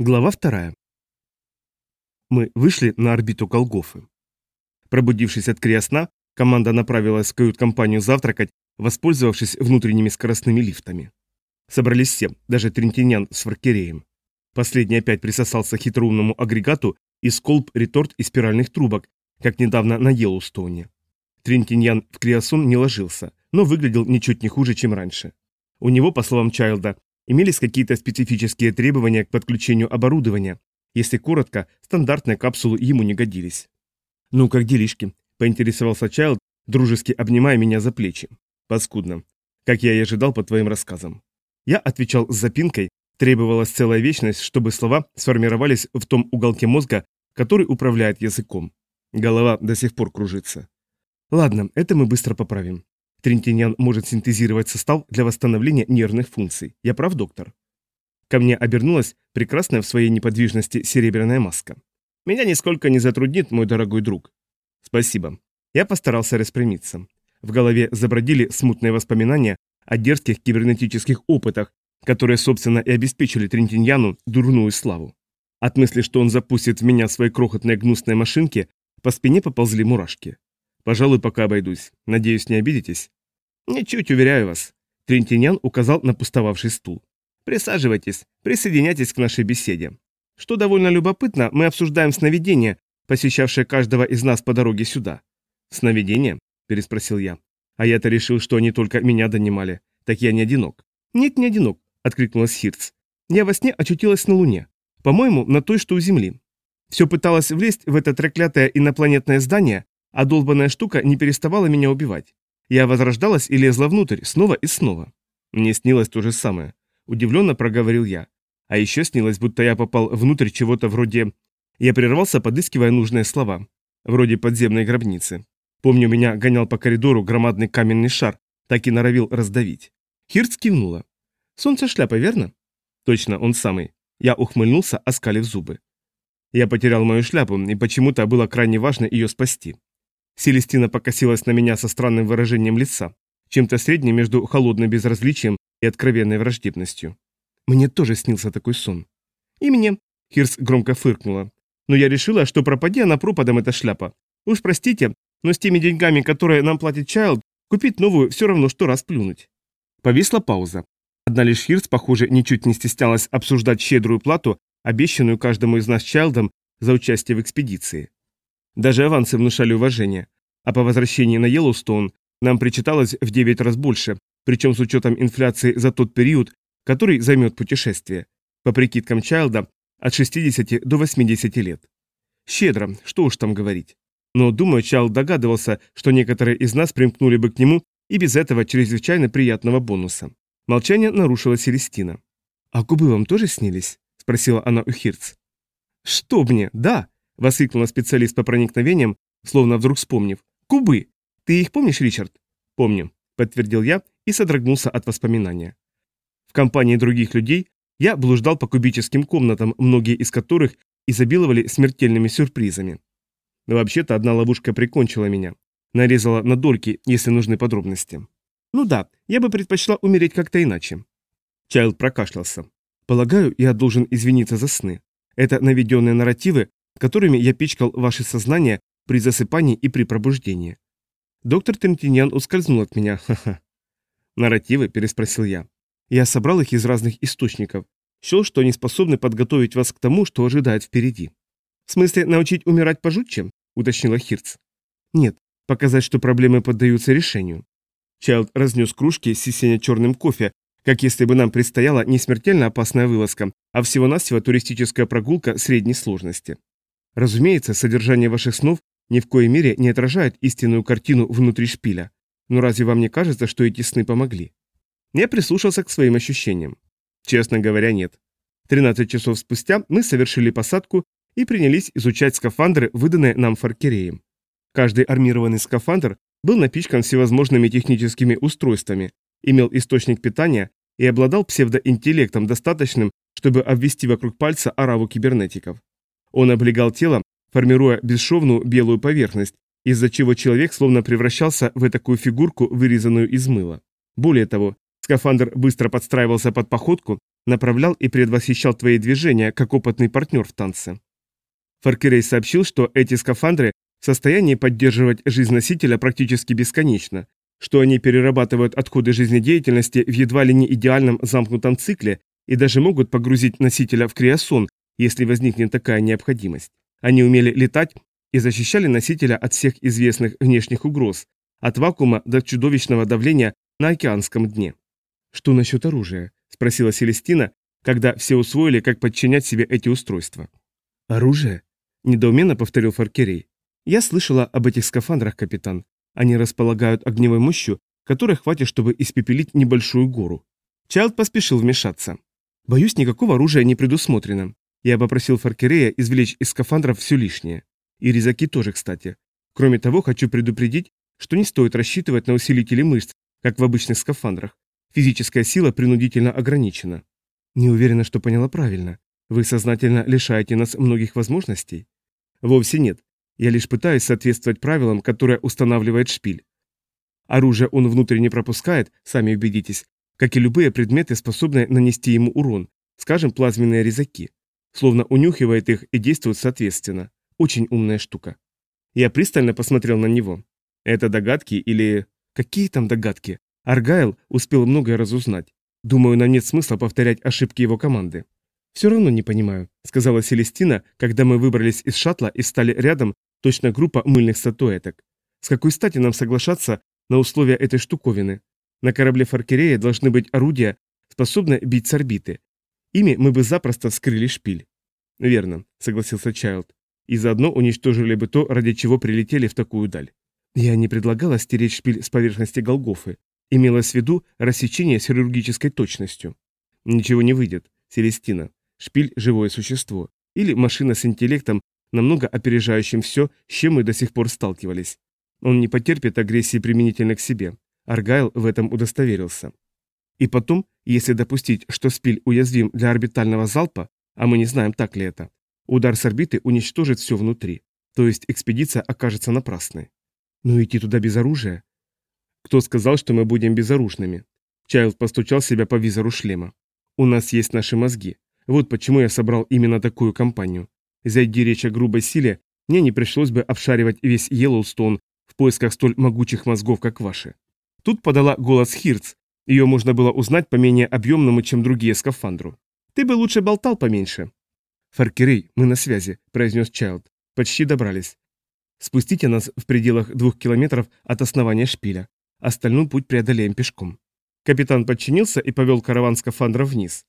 Глава вторая. Мы вышли на орбиту Голгофы. Пробудившись от криосна, команда направилась в кают-компанию завтракать, воспользовавшись внутренними скоростными лифтами. Собрались все, даже Трентинян с Фаркереем. Последний опять присосался к хитроумному агрегату из колб, реторт и спиральных трубок, как недавно на Йеллоустоуне. Трентиньян в криосон не ложился, но выглядел ничуть не хуже, чем раньше. У него, по словам Чайлда, Имелись какие-то специфические требования к подключению оборудования. Если коротко, стандартные капсулы ему не годились. «Ну, как делишки?» – поинтересовался Чайлд, дружески обнимая меня за плечи. «Паскудно. Как я и ожидал по твоим рассказам». Я отвечал с запинкой, требовалась целая вечность, чтобы слова сформировались в том уголке мозга, который управляет языком. Голова до сих пор кружится. Ладно, это мы быстро поправим. Трентиньян может синтезировать состав для восстановления нервных функций. Я прав, доктор? Ко мне обернулась прекрасная в своей неподвижности серебряная маска. Меня нисколько не затруднит, мой дорогой друг. Спасибо. Я постарался распрямиться. В голове забродили смутные воспоминания о дерзких кибернетических опытах, которые, собственно, и обеспечили Трентиньяну дурную славу. От мысли, что он запустит в меня свои крохотные гнусные машинки, по спине поползли мурашки. Пожалуй, пока обойдусь. Надеюсь, не обидитесь? Ничуть, уверяю вас. Трентинян указал на пустовавший стул. Присаживайтесь, присоединяйтесь к нашей беседе. Что довольно любопытно, мы обсуждаем сновидения, посещавшие каждого из нас по дороге сюда. Сновидения? Переспросил я. А я-то решил, что они только меня донимали. Так я не одинок. Нет, не одинок, откликнулась Хирц. Я во сне очутилась на Луне. По-моему, на той, что у Земли. Все пыталась влезть в это треклятое инопланетное здание, а долбанная штука не переставала меня убивать. Я возрождалась и лезла внутрь, снова и снова. Мне снилось то же самое. Удивленно проговорил я. А еще снилось, будто я попал внутрь чего-то вроде... Я прервался, подыскивая нужные слова. Вроде подземной гробницы. Помню, меня гонял по коридору громадный каменный шар, так и норовил раздавить. Хирц кивнула. «Солнце шляпа, верно?» «Точно, он самый». Я ухмыльнулся, оскалив зубы. Я потерял мою шляпу, и почему-то было крайне важно ее спасти. Селестина покосилась на меня со странным выражением лица, чем-то средним между холодным безразличием и откровенной враждебностью. Мне тоже снился такой сон. И мне. Хирс громко фыркнула. Но я решила, что пропади она пропадом эта шляпа. Уж простите, но с теми деньгами, которые нам платит Чайлд, купить новую все равно, что раз плюнуть. Повисла пауза. Одна лишь Хирс, похоже, ничуть не стеснялась обсуждать щедрую плату, обещанную каждому из нас Чайлдом за участие в экспедиции. Даже авансы внушали уважение. А по возвращении на Йеллоустоун нам причиталось в 9 раз больше, причем с учетом инфляции за тот период, который займет путешествие. По прикидкам Чайлда, от 60 до 80 лет. Щедро, что уж там говорить. Но, думаю, Чайлд догадывался, что некоторые из нас примкнули бы к нему и без этого чрезвычайно приятного бонуса. Молчание нарушила Селестина. «А губы вам тоже снились?» – спросила она у Хирц. «Что мне? Да!» — воскликнула специалист по проникновениям, словно вдруг вспомнив. «Кубы! Ты их помнишь, Ричард?» «Помню», — подтвердил я и содрогнулся от воспоминания. В компании других людей я блуждал по кубическим комнатам, многие из которых изобиловали смертельными сюрпризами. Вообще-то одна ловушка прикончила меня. Нарезала на дольки, если нужны подробности. Ну да, я бы предпочла умереть как-то иначе. Чайлд прокашлялся. Полагаю, я должен извиниться за сны. Это наведенные нарративы, которыми я пичкал ваше сознание при засыпании и при пробуждении. Доктор Трентиньян ускользнул от меня, ха-ха. «Нарративы?» – переспросил я. Я собрал их из разных источников. Счел, что они способны подготовить вас к тому, что ожидает впереди. «В смысле, научить умирать пожутче?» – уточнила Хирц. «Нет, показать, что проблемы поддаются решению». Чайлд разнес кружки с сисеня-черным кофе, как если бы нам предстояла не смертельно опасная вылазка, а всего-навсего туристическая прогулка средней сложности. Разумеется, содержание ваших снов ни в коей мере не отражает истинную картину внутри шпиля. Но разве вам не кажется, что эти сны помогли? Я прислушался к своим ощущениям. Честно говоря, нет. 13 часов спустя мы совершили посадку и принялись изучать скафандры, выданные нам Фаркереем. Каждый армированный скафандр был напичкан всевозможными техническими устройствами, имел источник питания и обладал псевдоинтеллектом достаточным, чтобы обвести вокруг пальца ораву кибернетиков. Он облегал тело, формируя бесшовную белую поверхность, из-за чего человек словно превращался в такую фигурку, вырезанную из мыла. Более того, скафандр быстро подстраивался под походку, направлял и предвосхищал твои движения, как опытный партнер в танце. Фаркерей сообщил, что эти скафандры в состоянии поддерживать жизнь носителя практически бесконечно, что они перерабатывают отходы жизнедеятельности в едва ли не идеальном замкнутом цикле и даже могут погрузить носителя в криосон, если возникнет такая необходимость. Они умели летать и защищали носителя от всех известных внешних угроз, от вакуума до чудовищного давления на океанском дне. «Что насчет оружия?» – спросила Селестина, когда все усвоили, как подчинять себе эти устройства. «Оружие?» – недоуменно повторил Фаркерей. «Я слышала об этих скафандрах, капитан. Они располагают огневой мощью, которой хватит, чтобы испепелить небольшую гору». Чайлд поспешил вмешаться. «Боюсь, никакого оружия не предусмотрено. Я попросил Фаркерея извлечь из скафандров все лишнее. И резаки тоже, кстати. Кроме того, хочу предупредить, что не стоит рассчитывать на усилители мышц, как в обычных скафандрах. Физическая сила принудительно ограничена. Не уверена, что поняла правильно. Вы сознательно лишаете нас многих возможностей? Вовсе нет. Я лишь пытаюсь соответствовать правилам, которые устанавливает шпиль. Оружие он внутренне пропускает, сами убедитесь, как и любые предметы, способные нанести ему урон, скажем, плазменные резаки. Словно унюхивает их и действует соответственно. Очень умная штука. Я пристально посмотрел на него. Это догадки или... Какие там догадки? Аргайл успел многое разузнать. Думаю, нам нет смысла повторять ошибки его команды. «Все равно не понимаю», — сказала Селестина, когда мы выбрались из шаттла и стали рядом, точно группа мыльных статуэток. «С какой стати нам соглашаться на условия этой штуковины? На корабле Фаркерея должны быть орудия, способные бить с орбиты. Ими мы бы запросто вскрыли шпиль». «Верно», — согласился Чайлд. «И заодно уничтожили бы то, ради чего прилетели в такую даль». «Я не предлагала стереть шпиль с поверхности Голгофы. Имелось в виду рассечение с хирургической точностью. Ничего не выйдет, Селестина. Шпиль – живое существо. Или машина с интеллектом, намного опережающим все, с чем мы до сих пор сталкивались. Он не потерпит агрессии применительно к себе. Аргайл в этом удостоверился. И потом, если допустить, что спиль уязвим для орбитального залпа, а мы не знаем, так ли это, удар с орбиты уничтожит все внутри, то есть экспедиция окажется напрасной. Но идти туда без оружия? Кто сказал, что мы будем безоружными? Чайлд постучал себя по визору шлема. У нас есть наши мозги. Вот почему я собрал именно такую компанию. Зайди речь о грубой силе, мне не пришлось бы обшаривать весь Йеллоустон в поисках столь могучих мозгов, как ваши. Тут подала голос Хирц. Ее можно было узнать по менее объемному, чем другие скафандру. Ты бы лучше болтал поменьше. Фаркерей, мы на связи, произнес Чайлд. Почти добрались. Спустите нас в пределах двух километров от основания шпиля. Остальной путь преодолеем пешком. Капитан подчинился и повел караван скафандра вниз.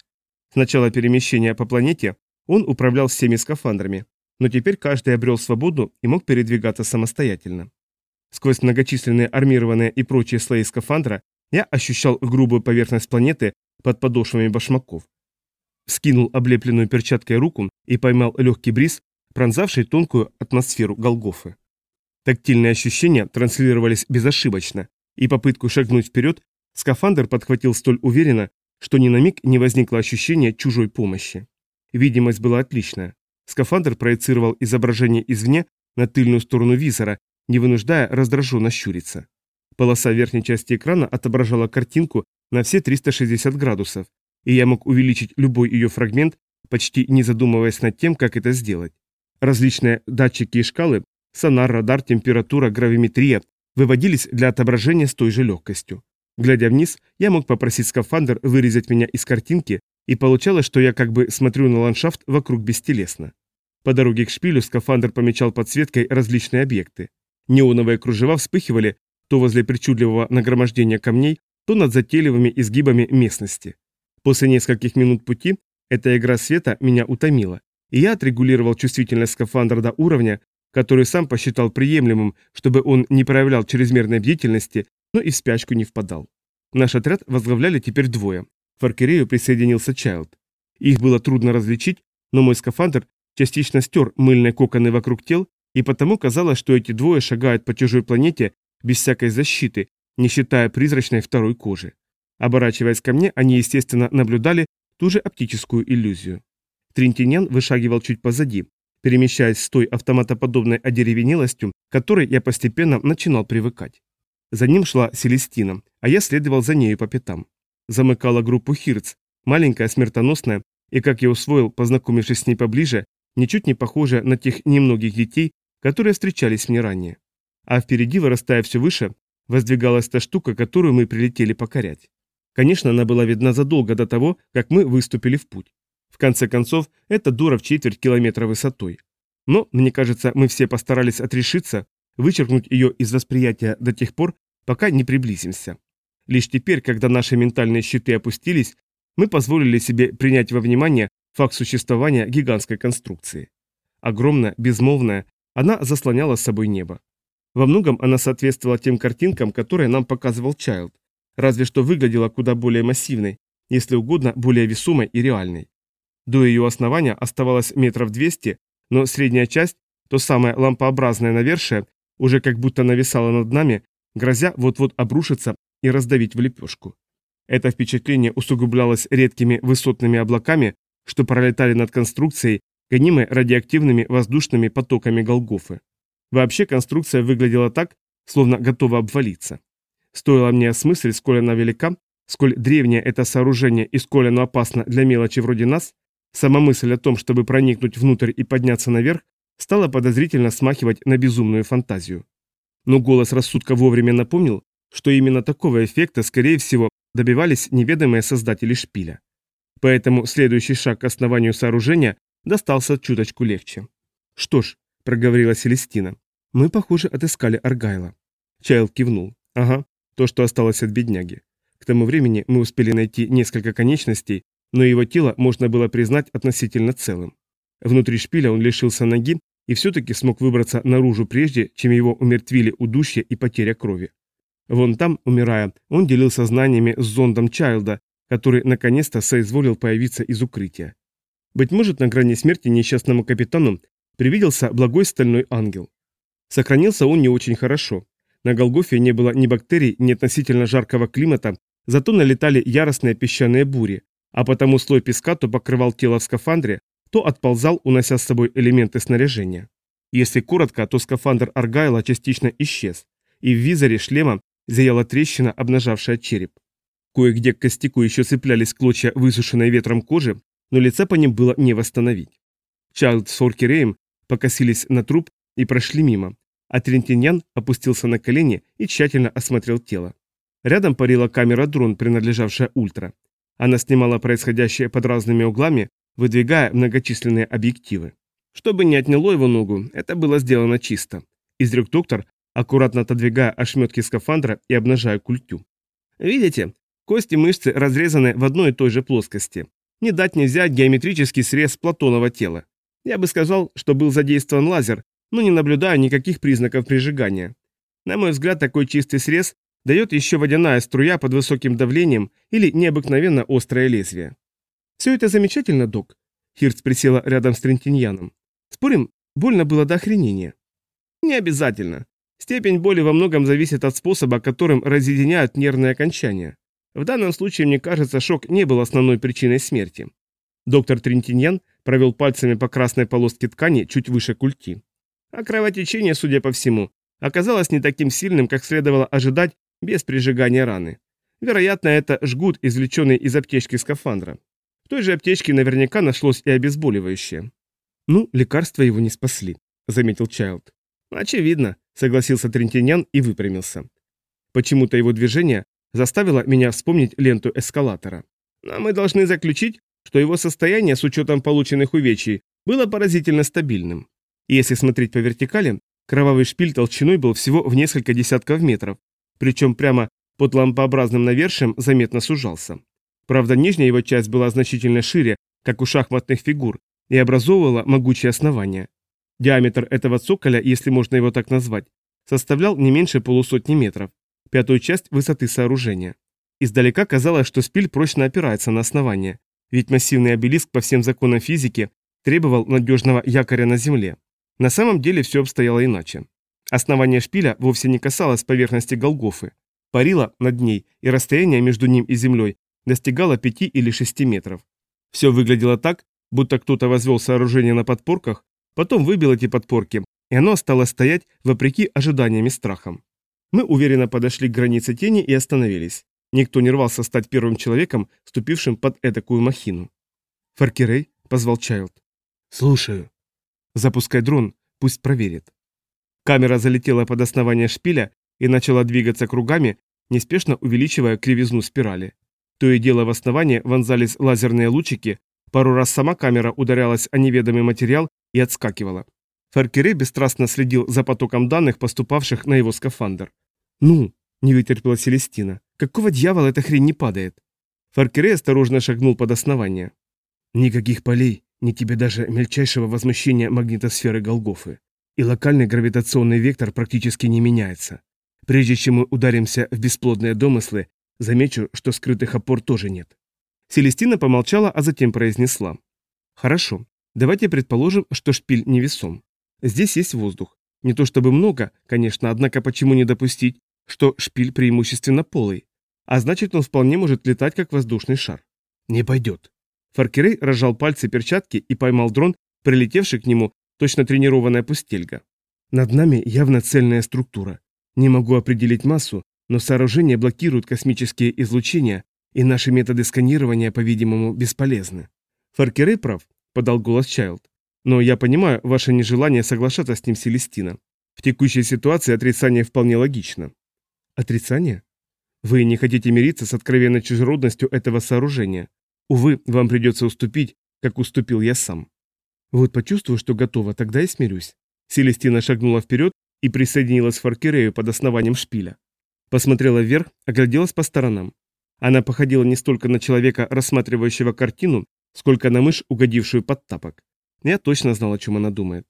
С начала перемещения по планете он управлял всеми скафандрами, но теперь каждый обрел свободу и мог передвигаться самостоятельно. Сквозь многочисленные армированные и прочие слои скафандра я ощущал грубую поверхность планеты под подошвами башмаков. Скинул облепленную перчаткой руку и поймал легкий бриз, пронзавший тонкую атмосферу Голгофы. Тактильные ощущения транслировались безошибочно, и попытку шагнуть вперед скафандр подхватил столь уверенно, что ни на миг не возникло ощущения чужой помощи. Видимость была отличная. Скафандр проецировал изображение извне на тыльную сторону визора, не вынуждая раздраженно щуриться. Полоса верхней части экрана отображала картинку на все 360 градусов, и я мог увеличить любой ее фрагмент, почти не задумываясь над тем, как это сделать. Различные датчики и шкалы, сонар, радар, температура, гравиметрия, выводились для отображения с той же легкостью. Глядя вниз, я мог попросить скафандр вырезать меня из картинки, и получалось, что я как бы смотрю на ландшафт вокруг бестелесно. По дороге к шпилю скафандр помечал подсветкой различные объекты. Неоновые кружева вспыхивали то возле причудливого нагромождения камней, то над затейливыми изгибами местности. После нескольких минут пути эта игра света меня утомила, и я отрегулировал чувствительность скафандра до уровня, который сам посчитал приемлемым, чтобы он не проявлял чрезмерной бдительности, но и в спячку не впадал. Наш отряд возглавляли теперь двое. К Фаркерею присоединился Чайлд. Их было трудно различить, но мой скафандр частично стер мыльные коконы вокруг тел, и потому казалось, что эти двое шагают по чужой планете без всякой защиты, не считая призрачной второй кожи. Оборачиваясь ко мне, они, естественно, наблюдали ту же оптическую иллюзию. Тринтинян вышагивал чуть позади, перемещаясь с той автоматоподобной одеревенелостью, к которой я постепенно начинал привыкать. За ним шла Селестина, а я следовал за нею по пятам. Замыкала группу Хирц, маленькая, смертоносная, и, как я усвоил, познакомившись с ней поближе, ничуть не похожая на тех немногих детей, которые встречались мне ранее. А впереди, вырастая все выше, воздвигалась та штука, которую мы прилетели покорять. Конечно, она была видна задолго до того, как мы выступили в путь. В конце концов, это дура в четверть километра высотой. Но, мне кажется, мы все постарались отрешиться, вычеркнуть ее из восприятия до тех пор, пока не приблизимся. Лишь теперь, когда наши ментальные щиты опустились, мы позволили себе принять во внимание факт существования гигантской конструкции. Огромная, безмолвная, она заслоняла с собой небо. Во многом она соответствовала тем картинкам, которые нам показывал Чайлд, разве что выглядела куда более массивной, если угодно, более весомой и реальной. До ее основания оставалось метров 200, но средняя часть, то самое лампообразное навершие, уже как будто нависало над нами, грозя вот-вот обрушиться и раздавить в лепешку. Это впечатление усугублялось редкими высотными облаками, что пролетали над конструкцией, гонимой радиоактивными воздушными потоками Голгофы. Вообще конструкция выглядела так, словно готова обвалиться. Стоило мне осмыслить, сколь она велика, сколь древнее это сооружение и сколь оно опасно для мелочи вроде нас, сама мысль о том, чтобы проникнуть внутрь и подняться наверх, стала подозрительно смахивать на безумную фантазию. Но голос рассудка вовремя напомнил, что именно такого эффекта, скорее всего, добивались неведомые создатели шпиля. Поэтому следующий шаг к основанию сооружения достался чуточку легче. «Что ж», — проговорила Селестина, — «мы, похоже, отыскали Аргайла». Чайл кивнул. «Ага, то, что осталось от бедняги. К тому времени мы успели найти несколько конечностей, но его тело можно было признать относительно целым. Внутри шпиля он лишился ноги и все-таки смог выбраться наружу прежде, чем его умертвили удушье и потеря крови. Вон там, умирая, он делился знаниями с зондом Чайлда, который наконец-то соизволил появиться из укрытия. Быть может, на грани смерти несчастному капитану привиделся благой стальной ангел. Сохранился он не очень хорошо. На Голгофе не было ни бактерий, ни относительно жаркого климата, зато налетали яростные песчаные бури, а потому слой песка то покрывал тело в скафандре, то отползал, унося с собой элементы снаряжения. Если коротко, то скафандр Аргайла частично исчез, и в визоре шлема зияла трещина, обнажавшая череп. Кое-где к костяку еще цеплялись клочья высушенной ветром кожи, но лица по ним было не восстановить. Чайлд с Оркереем покосились на труп и прошли мимо, а Трентиньян опустился на колени и тщательно осмотрел тело. Рядом парила камера-дрон, принадлежавшая Ультра. Она снимала происходящее под разными углами, выдвигая многочисленные объективы. Чтобы не отняло его ногу, это было сделано чисто. Изрек доктор, аккуратно отодвигая ошметки скафандра и обнажая культю. Видите, кости мышцы разрезаны в одной и той же плоскости. Не дать не взять геометрический срез платонового тела. Я бы сказал, что был задействован лазер, но не наблюдаю никаких признаков прижигания. На мой взгляд, такой чистый срез дает еще водяная струя под высоким давлением или необыкновенно острое лезвие. «Все это замечательно, док», — Хирц присела рядом с Трентиньяном. «Спорим, больно было до охренения?» «Не обязательно. Степень боли во многом зависит от способа, которым разъединяют нервные окончания. В данном случае, мне кажется, шок не был основной причиной смерти. Доктор Трентиньян провел пальцами по красной полоске ткани чуть выше культи. А кровотечение, судя по всему, оказалось не таким сильным, как следовало ожидать без прижигания раны. Вероятно, это жгут, извлеченный из аптечки скафандра. В той же аптечке наверняка нашлось и обезболивающее. «Ну, лекарства его не спасли», — заметил Чайлд. «Очевидно», — согласился Трентинян и выпрямился. Почему-то его движение заставило меня вспомнить ленту эскалатора. Но мы должны заключить, что его состояние с учетом полученных увечий было поразительно стабильным. Если смотреть по вертикали, кровавый шпиль толщиной был всего в несколько десятков метров, причем прямо под лампообразным навершием заметно сужался. Правда, нижняя его часть была значительно шире, как у шахматных фигур, и образовывала могучее основание. Диаметр этого цоколя, если можно его так назвать, составлял не меньше полусотни метров, пятую часть высоты сооружения. Издалека казалось, что спиль прочно опирается на основание, ведь массивный обелиск по всем законам физики требовал надежного якоря на земле. На самом деле все обстояло иначе. Основание шпиля вовсе не касалось поверхности Голгофы, парило над ней, и расстояние между ним и землей достигало 5 или 6 метров. Все выглядело так, будто кто-то возвел сооружение на подпорках, потом выбил эти подпорки, и оно стало стоять вопреки ожиданиям и страхам. Мы уверенно подошли к границе тени и остановились. Никто не рвался стать первым человеком, ступившим под этакую махину. «Фаркерей?» — позвал Чайлд. «Слушаю». «Запускай дрон, пусть проверит». Камера залетела под основание шпиля и начала двигаться кругами, неспешно увеличивая кривизну спирали. То и дело в основании вонзались лазерные лучики, пару раз сама камера ударялась о неведомый материал и отскакивала. Фаркерей бесстрастно следил за потоком данных, поступавших на его скафандр. «Ну!» – не вытерпела Селестина. «Какого дьявола эта хрень не падает?» Фаркерей осторожно шагнул под основание. «Никаких полей, ни тебе даже мельчайшего возмущения магнитосферы Голгофы. И локальный гравитационный вектор практически не меняется. Прежде чем мы ударимся в бесплодные домыслы, замечу, что скрытых опор тоже нет». Селестина помолчала, а затем произнесла. «Хорошо, давайте предположим, что шпиль невесом. Здесь есть воздух. Не то чтобы много, конечно, однако почему не допустить, что шпиль преимущественно полый? А значит, он вполне может летать, как воздушный шар. Не пойдет. Фаркерей разжал пальцы перчатки и поймал дрон, прилетевший к нему, точно тренированная пустельга. Над нами явно цельная структура. Не могу определить массу, но сооружение блокирует космические излучения, и наши методы сканирования, по-видимому, бесполезны. Фаркерей прав, подал голос Чайлд. Но я понимаю ваше нежелание соглашаться с ним, Селестина. В текущей ситуации отрицание вполне логично. Отрицание? Вы не хотите мириться с откровенной чужеродностью этого сооружения. Увы, вам придется уступить, как уступил я сам. Вот почувствую, что готова, тогда и смирюсь. Селестина шагнула вперед и присоединилась к Фаркерею под основанием шпиля. Посмотрела вверх, огляделась по сторонам. Она походила не столько на человека, рассматривающего картину, сколько на мышь, угодившую под тапок. Я точно знал, о чем она думает.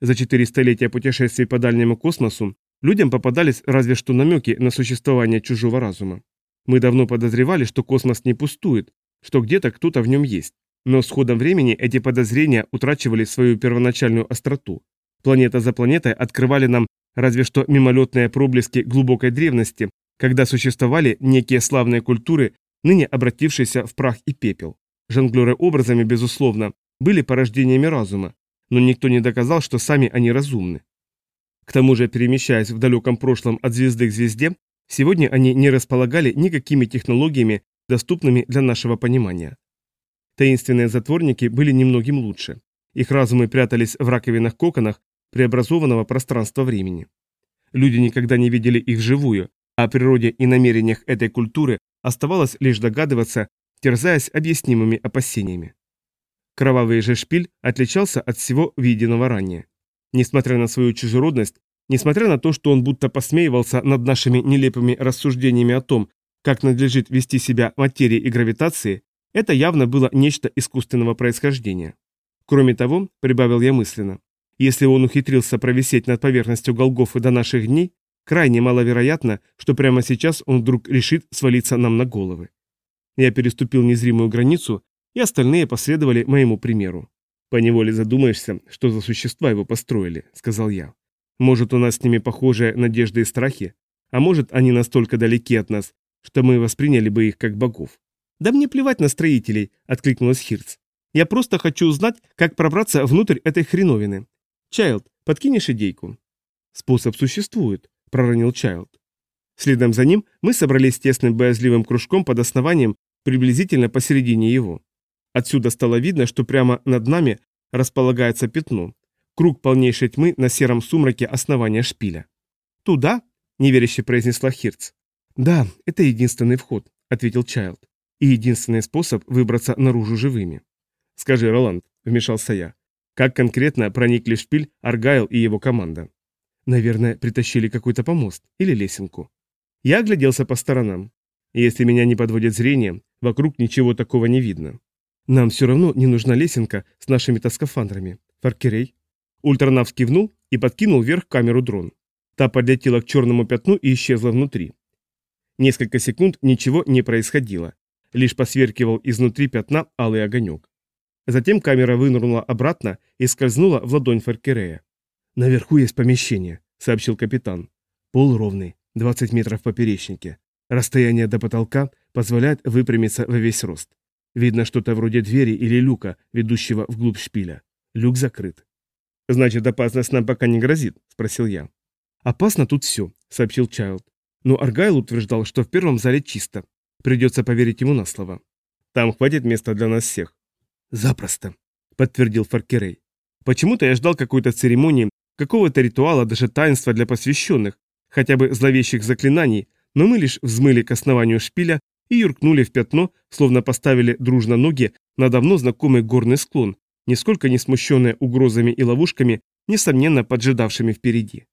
За четыре столетия путешествий по дальнему космосу людям попадались разве что намеки на существование чужого разума. Мы давно подозревали, что космос не пустует, что где-то кто-то в нем есть. Но с ходом времени эти подозрения утрачивали свою первоначальную остроту. Планета за планетой открывали нам разве что мимолетные проблески глубокой древности, когда существовали некие славные культуры, ныне обратившиеся в прах и пепел. Жонглеры образами, безусловно, были порождениями разума, но никто не доказал, что сами они разумны. К тому же, перемещаясь в далеком прошлом от звезды к звезде, сегодня они не располагали никакими технологиями, доступными для нашего понимания. Таинственные затворники были немногим лучше. Их разумы прятались в раковинах-коконах преобразованного пространства-времени. Люди никогда не видели их вживую, а о природе и намерениях этой культуры оставалось лишь догадываться, терзаясь объяснимыми опасениями. Кровавый же шпиль отличался от всего виденного ранее. Несмотря на свою чужеродность, несмотря на то, что он будто посмеивался над нашими нелепыми рассуждениями о том, как надлежит вести себя материи и гравитации, это явно было нечто искусственного происхождения. Кроме того, прибавил я мысленно, если он ухитрился провисеть над поверхностью Голгофы до наших дней, крайне маловероятно, что прямо сейчас он вдруг решит свалиться нам на головы. Я переступил незримую границу и остальные последовали моему примеру. «Поневоле задумаешься, что за существа его построили», — сказал я. «Может, у нас с ними похожие надежды и страхи, а может, они настолько далеки от нас, что мы восприняли бы их как богов». «Да мне плевать на строителей», — откликнулась Хирц. «Я просто хочу узнать, как пробраться внутрь этой хреновины. Чайлд, подкинешь идейку?» «Способ существует», — проронил Чайлд. Следом за ним мы собрались тесным боязливым кружком под основанием приблизительно посередине его. Отсюда стало видно, что прямо над нами располагается пятно. Круг полнейшей тьмы на сером сумраке основания шпиля. «Туда?» – неверяще произнесла Хирц. «Да, это единственный вход», – ответил Чайлд. «И единственный способ выбраться наружу живыми». «Скажи, Роланд», – вмешался я, – «как конкретно проникли в шпиль Аргайл и его команда?» «Наверное, притащили какой-то помост или лесенку». Я огляделся по сторонам. Если меня не подводит зрение, вокруг ничего такого не видно. Нам все равно не нужна лесенка с нашими-то скафандрами. Фаркерей. Ультранав кивнул и подкинул вверх камеру дрон. Та подлетела к черному пятну и исчезла внутри. Несколько секунд ничего не происходило. Лишь посверкивал изнутри пятна алый огонек. Затем камера вынырнула обратно и скользнула в ладонь Фаркерея. «Наверху есть помещение», — сообщил капитан. «Пол ровный, 20 метров в поперечнике. Расстояние до потолка позволяет выпрямиться во весь рост. Видно что-то вроде двери или люка, ведущего вглубь шпиля. Люк закрыт. «Значит, опасность нам пока не грозит?» – спросил я. «Опасно тут все», – сообщил Чайлд. Но Аргайл утверждал, что в первом зале чисто. Придется поверить ему на слово. Там хватит места для нас всех. Запросто, подтвердил Фаркерей. Почему-то я ждал какой-то церемонии, какого-то ритуала, даже таинства для посвященных, хотя бы зловещих заклинаний, но мы лишь взмыли к основанию шпиля и юркнули в пятно, словно поставили дружно ноги на давно знакомый горный склон, нисколько не смущенные угрозами и ловушками, несомненно поджидавшими впереди.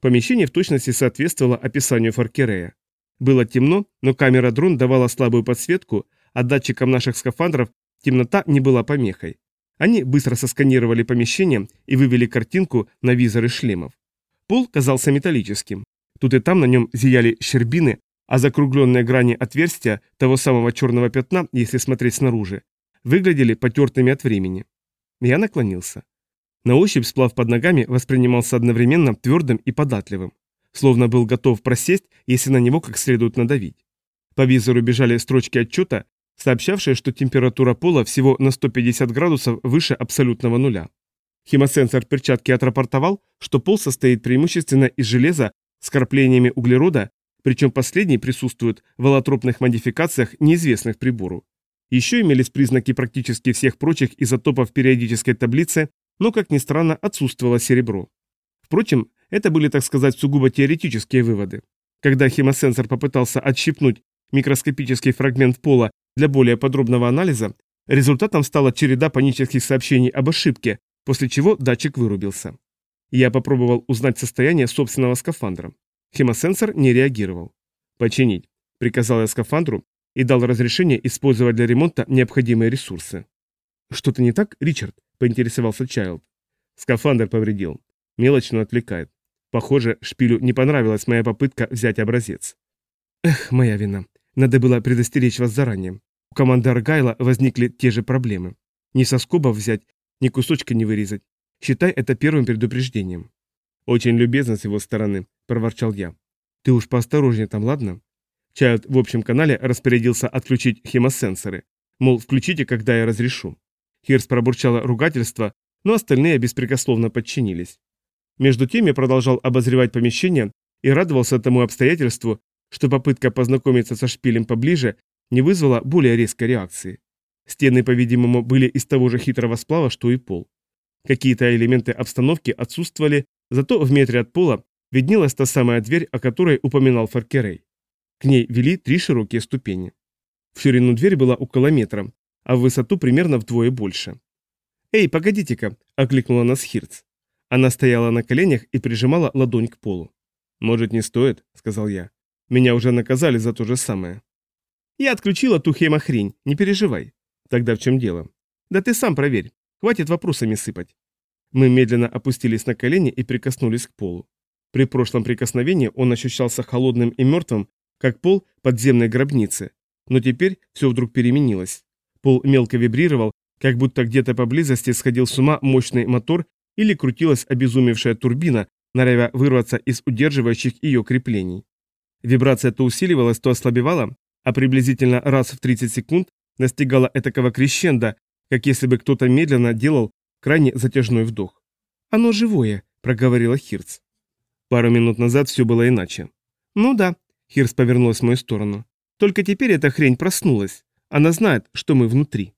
Помещение в точности соответствовало описанию Фаркерея. Было темно, но камера дрон давала слабую подсветку, а датчикам наших скафандров темнота не была помехой. Они быстро сосканировали помещение и вывели картинку на визоры шлемов. Пол казался металлическим. Тут и там на нем зияли щербины, а закругленные грани отверстия того самого черного пятна, если смотреть снаружи, выглядели потертыми от времени. Я наклонился. На ощупь сплав под ногами воспринимался одновременно твердым и податливым, словно был готов просесть, если на него как следует надавить. По визору бежали строчки отчета, сообщавшие, что температура пола всего на 150 градусов выше абсолютного нуля. Химосенсор перчатки отрапортовал, что пол состоит преимущественно из железа с краплениями углерода, причем последний присутствует в аллотропных модификациях, неизвестных прибору. Еще имелись признаки практически всех прочих изотопов периодической таблицы, но, как ни странно, отсутствовало серебро. Впрочем, это были, так сказать, сугубо теоретические выводы. Когда химосенсор попытался отщипнуть микроскопический фрагмент пола для более подробного анализа, результатом стала череда панических сообщений об ошибке, после чего датчик вырубился. Я попробовал узнать состояние собственного скафандра. Химосенсор не реагировал. «Починить», — приказал я скафандру и дал разрешение использовать для ремонта необходимые ресурсы. «Что-то не так, Ричард?» — поинтересовался Чайлд. Скафандр повредил. Мелочь, но отвлекает. Похоже, шпилю не понравилась моя попытка взять образец. Эх, моя вина. Надо было предостеречь вас заранее. У команды Аргайла возникли те же проблемы. Ни со скобов взять, ни кусочка не вырезать. Считай это первым предупреждением. Очень любезно с его стороны, проворчал я. Ты уж поосторожнее там, ладно? Чайлд в общем канале распорядился отключить хемосенсоры. Мол, включите, когда я разрешу. Хирс пробурчала ругательство, но остальные беспрекословно подчинились. Между тем я продолжал обозревать помещение и радовался тому обстоятельству, что попытка познакомиться со шпилем поближе не вызвала более резкой реакции. Стены, по-видимому, были из того же хитрого сплава, что и пол. Какие-то элементы обстановки отсутствовали, зато в метре от пола виднелась та самая дверь, о которой упоминал Фаркерей. К ней вели три широкие ступени. В ширину дверь была около метра, а в высоту примерно вдвое больше. «Эй, погодите-ка!» – окликнула нас Хирц. Она стояла на коленях и прижимала ладонь к полу. «Может, не стоит?» – сказал я. «Меня уже наказали за то же самое». «Я отключила ту хемохрень, не переживай». «Тогда в чем дело?» «Да ты сам проверь. Хватит вопросами сыпать». Мы медленно опустились на колени и прикоснулись к полу. При прошлом прикосновении он ощущался холодным и мертвым, как пол подземной гробницы. Но теперь все вдруг переменилось. Пол мелко вибрировал, как будто где-то поблизости сходил с ума мощный мотор или крутилась обезумевшая турбина, норовя вырваться из удерживающих ее креплений. Вибрация то усиливалась, то ослабевала, а приблизительно раз в 30 секунд настигала этакого крещенда, как если бы кто-то медленно делал крайне затяжной вдох. «Оно живое», — проговорила Хирц. Пару минут назад все было иначе. «Ну да», — Хирц повернулась в мою сторону. «Только теперь эта хрень проснулась. Она знает, что мы внутри».